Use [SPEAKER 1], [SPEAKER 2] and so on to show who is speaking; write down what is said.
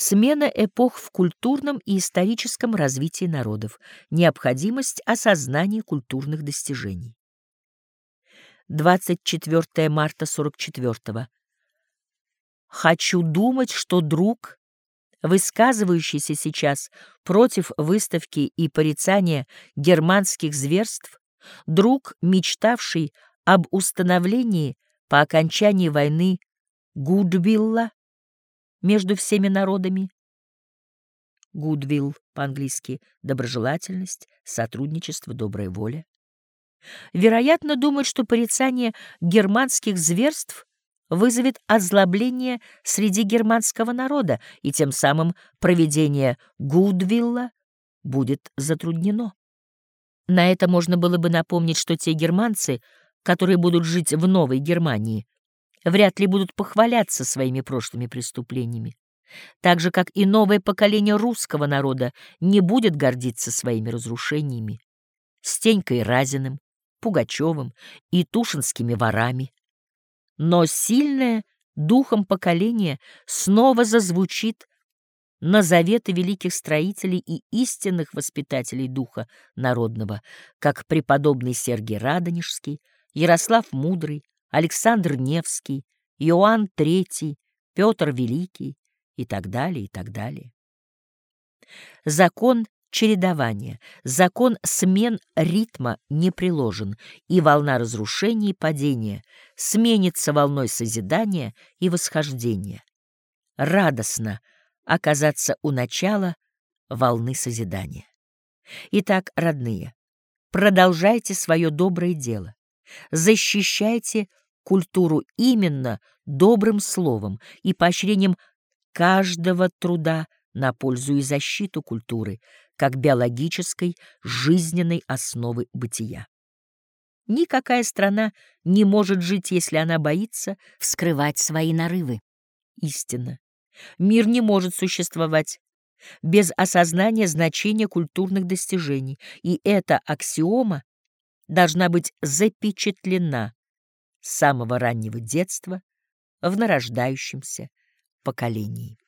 [SPEAKER 1] Смена эпох в культурном и историческом развитии народов, необходимость осознания культурных достижений. 24 марта 44 -го. Хочу думать, что друг, высказывающийся сейчас против выставки и порицания германских зверств, друг, мечтавший об установлении по окончании войны Гудвилла между всеми народами, Гудвилл по-английски доброжелательность, сотрудничество, добрая воля. Вероятно, думает, что порицание германских зверств вызовет озлобление среди германского народа, и тем самым проведение Гудвилла будет затруднено. На это можно было бы напомнить, что те германцы, которые будут жить в Новой Германии, вряд ли будут похваляться своими прошлыми преступлениями, так же, как и новое поколение русского народа не будет гордиться своими разрушениями. Стенькой Разиным, Пугачевым и Тушинскими ворами. Но сильное духом поколение снова зазвучит на заветы великих строителей и истинных воспитателей духа народного, как преподобный Сергий Радонежский, Ярослав Мудрый, Александр Невский, Иоанн III, Петр Великий и так далее, и так далее. Закон чередования, закон смен ритма не приложен, и волна разрушения и падения сменится волной созидания и восхождения. Радостно оказаться у начала волны созидания. Итак, родные, продолжайте свое доброе дело, защищайте культуру именно добрым словом и поощрением каждого труда на пользу и защиту культуры, как биологической жизненной основы бытия. Никакая страна не может жить, если она боится вскрывать свои нарывы. Истина. Мир не может существовать без осознания значения культурных достижений, и эта аксиома должна быть запечатлена с самого раннего детства в нарождающемся поколении.